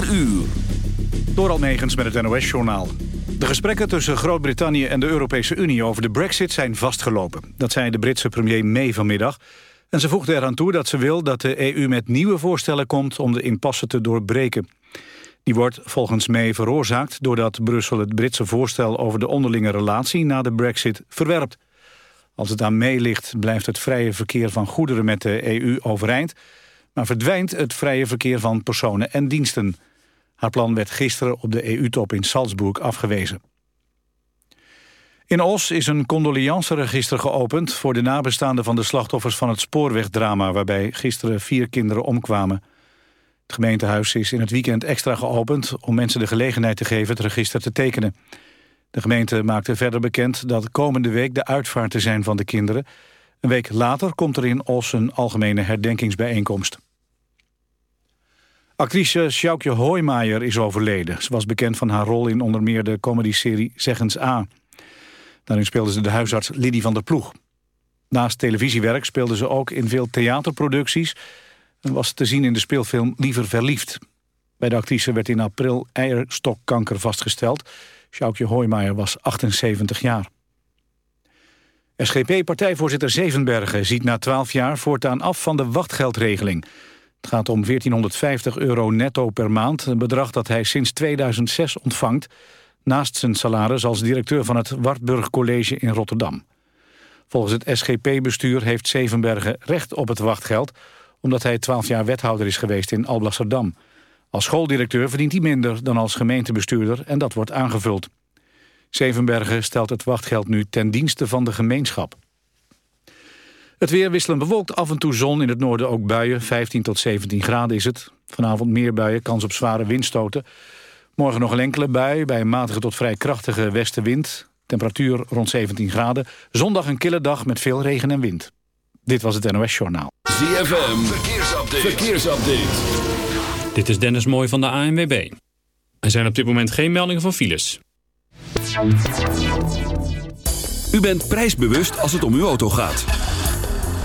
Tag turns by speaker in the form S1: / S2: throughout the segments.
S1: 4 uur.
S2: Door met het NOS-journaal. De gesprekken tussen Groot-Brittannië en de Europese Unie over de brexit zijn vastgelopen. Dat zei de Britse premier May vanmiddag. En ze voegde eraan toe dat ze wil dat de EU met nieuwe voorstellen komt om de impasse te doorbreken. Die wordt volgens May veroorzaakt doordat Brussel het Britse voorstel over de onderlinge relatie na de brexit verwerpt. Als het aan May ligt blijft het vrije verkeer van goederen met de EU overeind, maar verdwijnt het vrije verkeer van personen en diensten. Haar plan werd gisteren op de EU-top in Salzburg afgewezen. In Os is een condoleanceregister geopend... voor de nabestaanden van de slachtoffers van het spoorwegdrama... waarbij gisteren vier kinderen omkwamen. Het gemeentehuis is in het weekend extra geopend... om mensen de gelegenheid te geven het register te tekenen. De gemeente maakte verder bekend dat komende week de uitvaart te zijn van de kinderen. Een week later komt er in Os een algemene herdenkingsbijeenkomst. Actrice Sjoukje Hoijmaier is overleden. Ze was bekend van haar rol in onder meer de comedyserie Zeggens A. Daarin speelde ze de huisarts Lidie van der Ploeg. Naast televisiewerk speelde ze ook in veel theaterproducties... en was te zien in de speelfilm Liever Verliefd. Bij de actrice werd in april eierstokkanker vastgesteld. Sjoukje Hoijmaier was 78 jaar. SGP-partijvoorzitter Zevenbergen ziet na 12 jaar voortaan af van de wachtgeldregeling... Het gaat om 1450 euro netto per maand, een bedrag dat hij sinds 2006 ontvangt... naast zijn salaris als directeur van het Wartburg College in Rotterdam. Volgens het SGP-bestuur heeft Zevenbergen recht op het wachtgeld... omdat hij 12 jaar wethouder is geweest in Alblasserdam. Als schooldirecteur verdient hij minder dan als gemeentebestuurder... en dat wordt aangevuld. Zevenbergen stelt het wachtgeld nu ten dienste van de gemeenschap. Het weer wisselen bewolkt, af en toe zon, in het noorden ook buien. 15 tot 17 graden is het. Vanavond meer buien, kans op zware windstoten. Morgen nog een enkele bui, bij een matige tot vrij krachtige westenwind. Temperatuur rond 17 graden. Zondag een kille dag met veel regen en wind. Dit was het NOS Journaal.
S1: ZFM, verkeersupdate. verkeersupdate.
S3: Dit is Dennis Mooij van de ANWB. Er zijn op dit moment geen meldingen van files.
S1: U bent prijsbewust als het om uw auto gaat.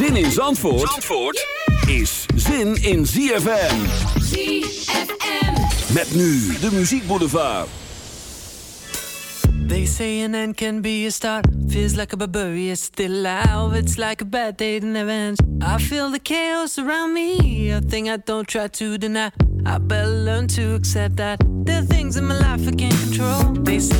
S1: Zin in Zandvoort, Zandvoort is zin in ZFM.
S4: ZFM.
S1: Met nu de Muziek Boulevard.
S5: They say an end can be a start. Feels like a barbarian still alive. It's like a bad day never ends. I feel the chaos around me. A thing I don't try to deny. I better learn to accept that there are things in my life I can't control. They say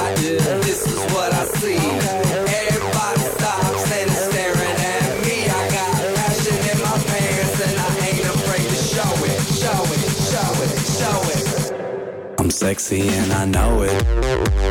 S6: Sexy and I know it.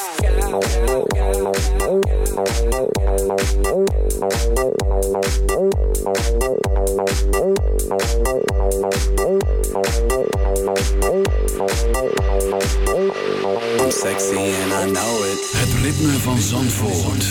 S6: sexy and I.
S1: Het ritme van Zandvoort.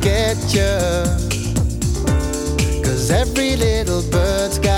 S7: get you. Cause every little bird's got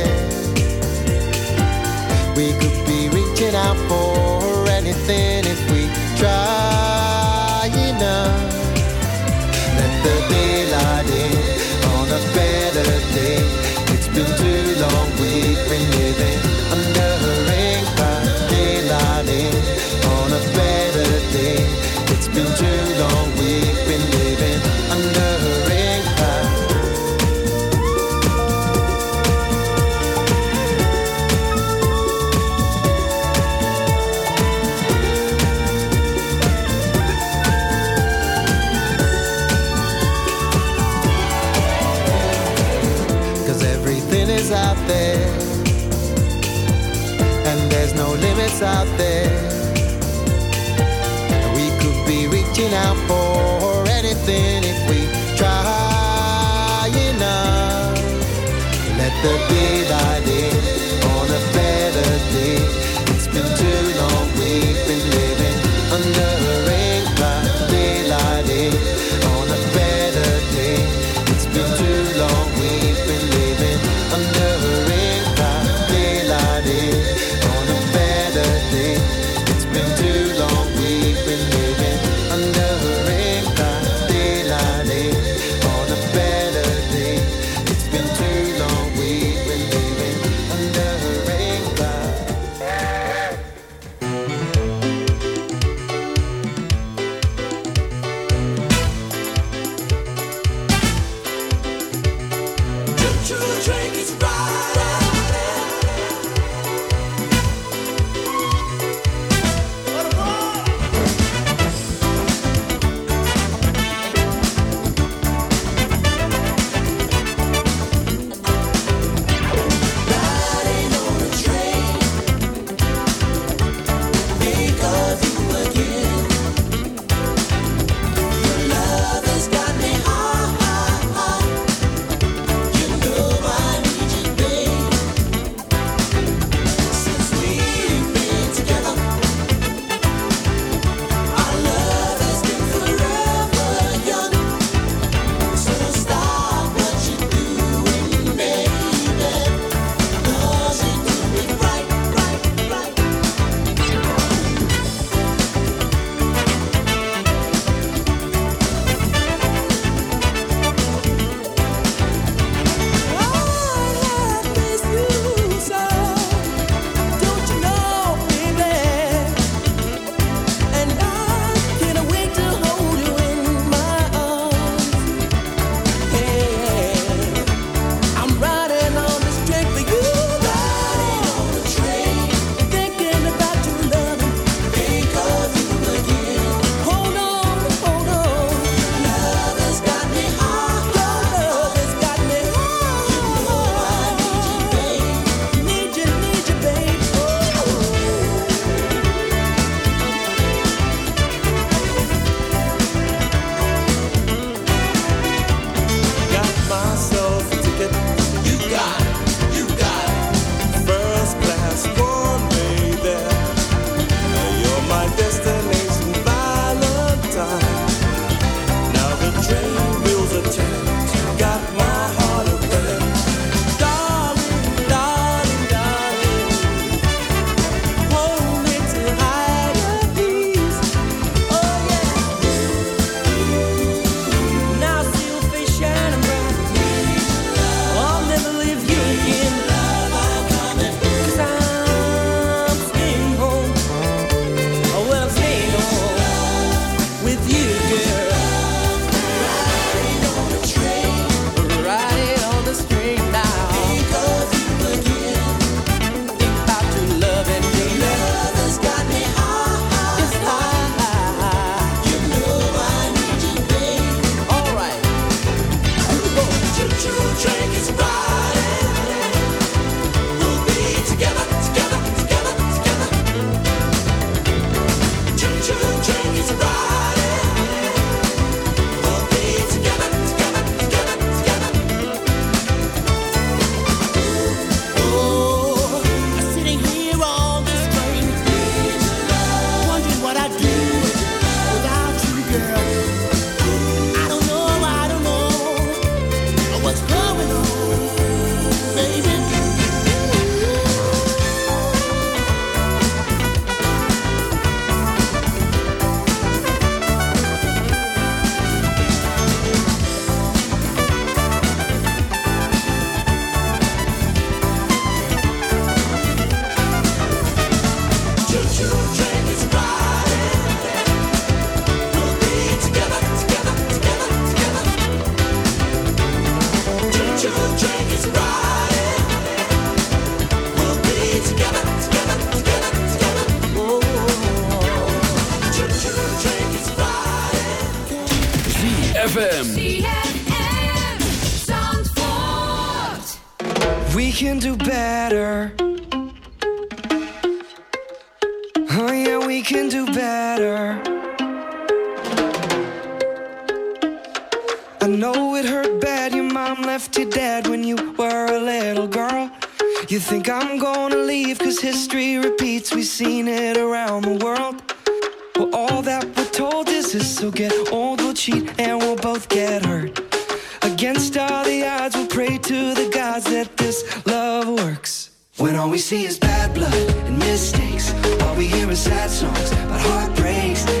S7: The day
S8: by day
S9: ZFM.
S10: We can do better. Oh yeah, we can do better. I know it hurt bad. Your mom left you dead when you were a little girl. You think I'm gonna leave, cause history repeats. We've seen it around the world is. So get old, we'll cheat, and we'll both get hurt. Against all the odds, we'll pray to the gods that this love works. When all we see is bad blood and mistakes, all we hear is sad songs about heartbreaks.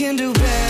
S10: can do better.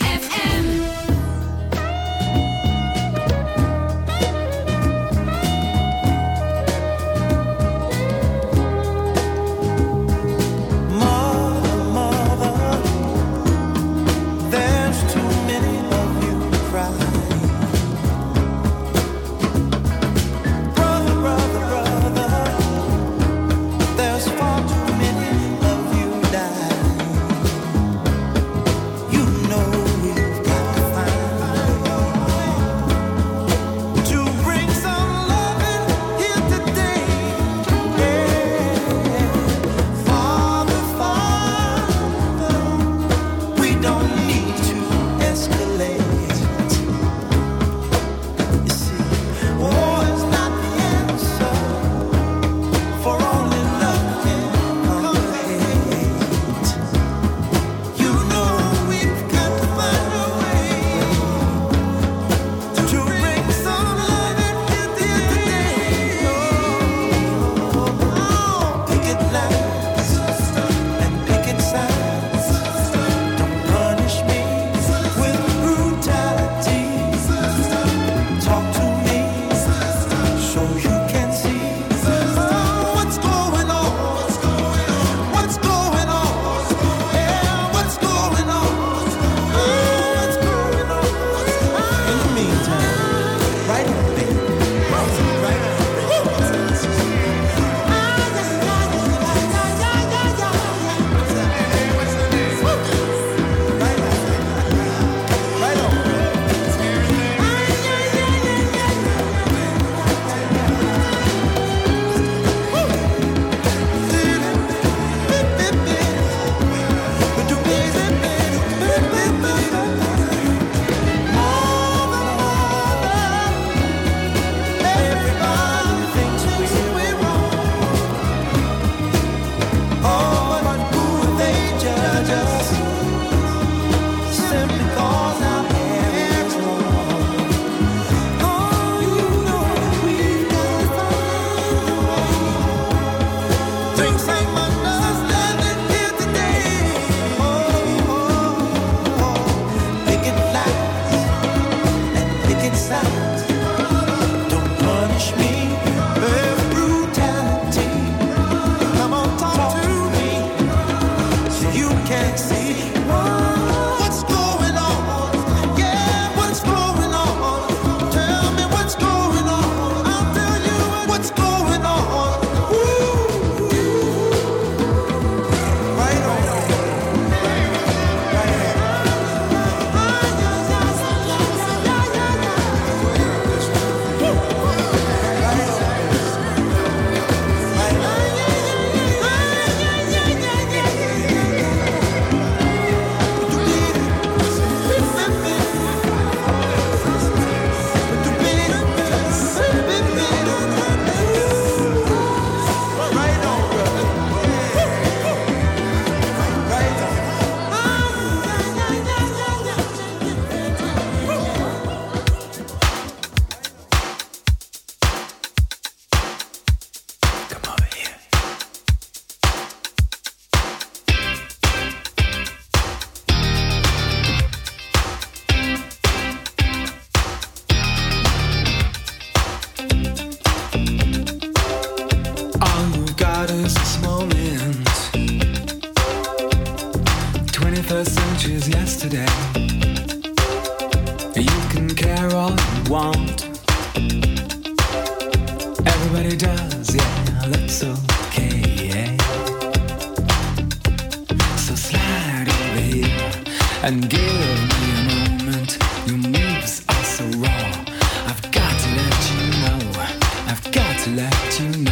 S5: To let you know.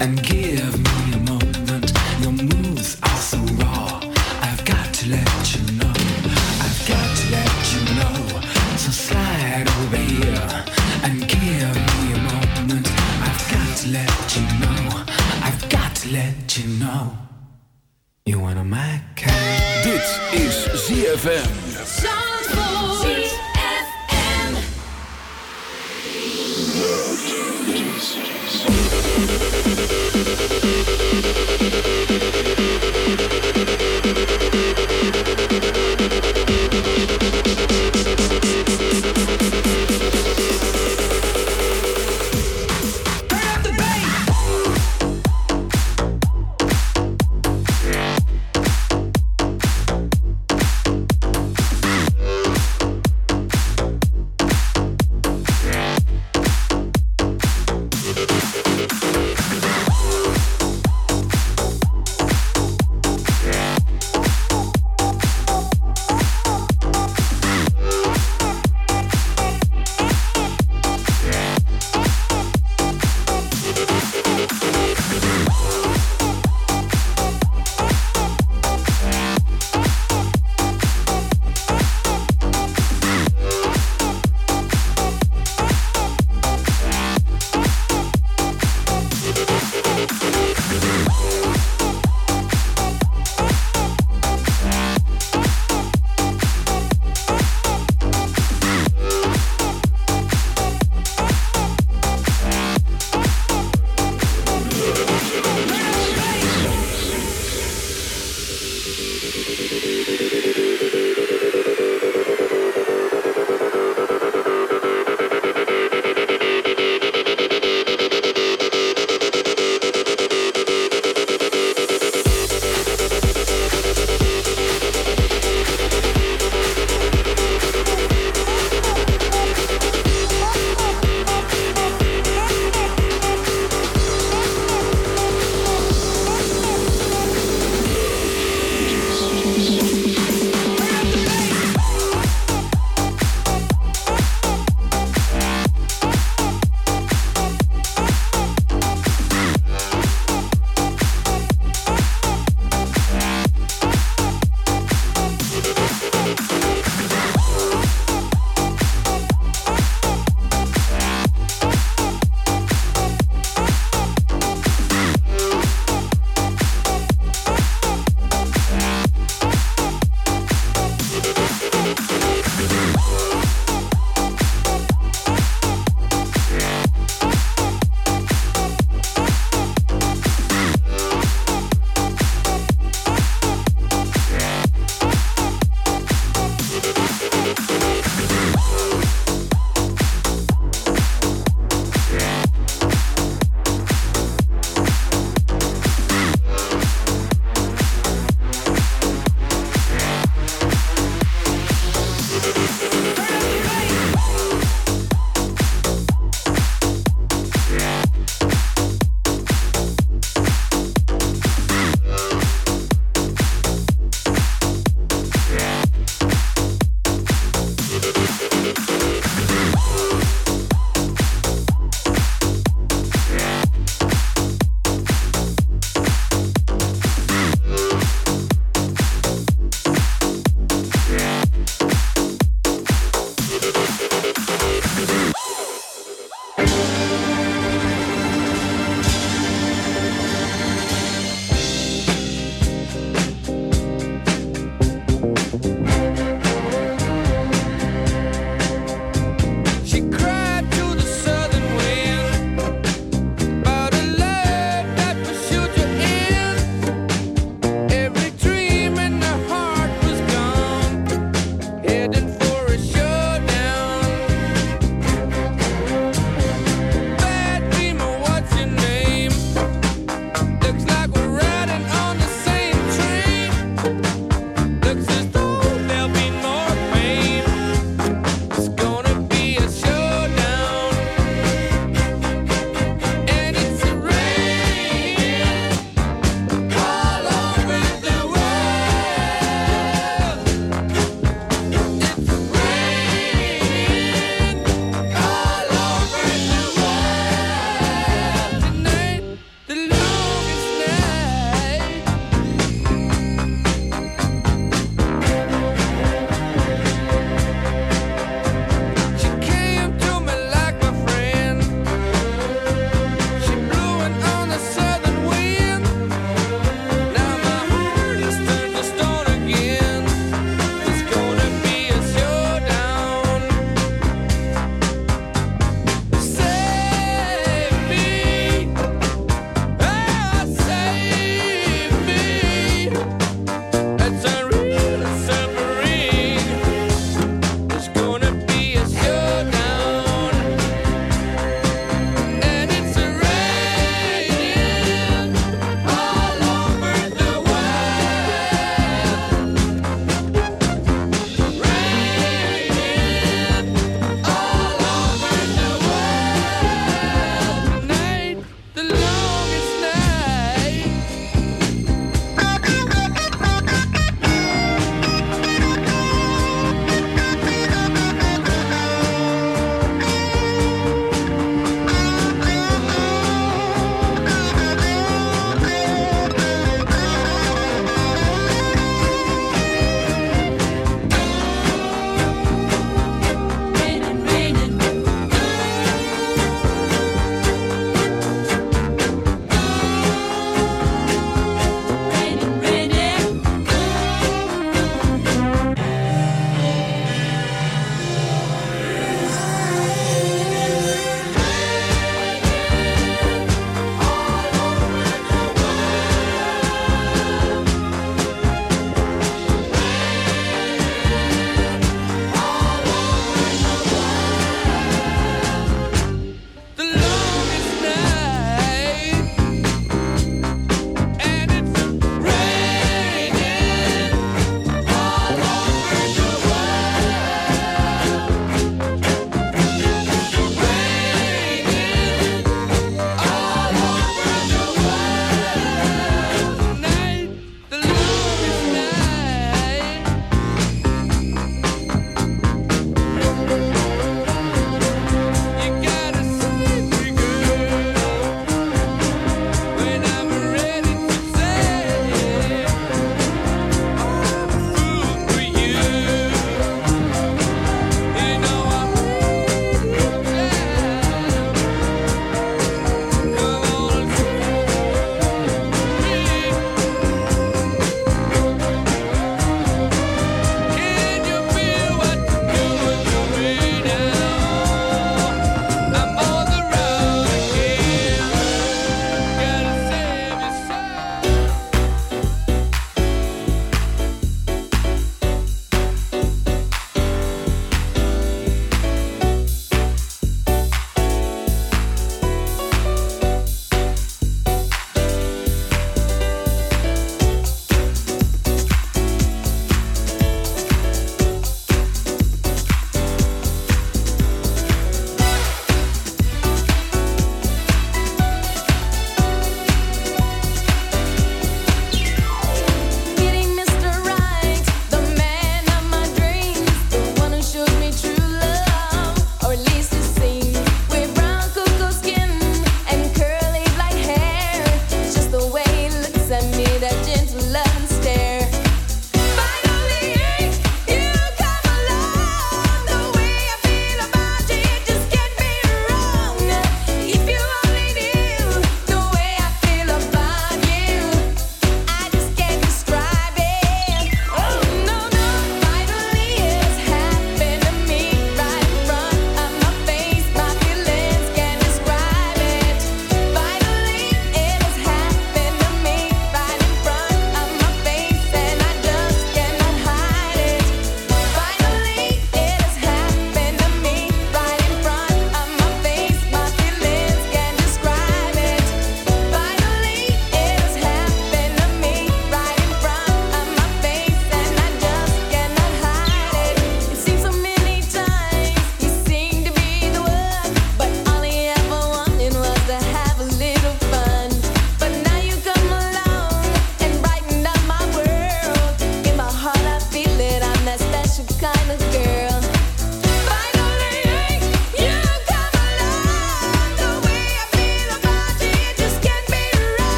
S5: And give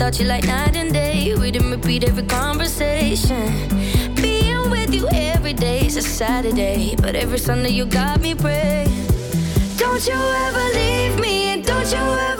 S11: without you like night and day. We didn't repeat every conversation. Being with you every day is a Saturday, but every Sunday you got me praying. Don't you ever leave me, and don't you ever.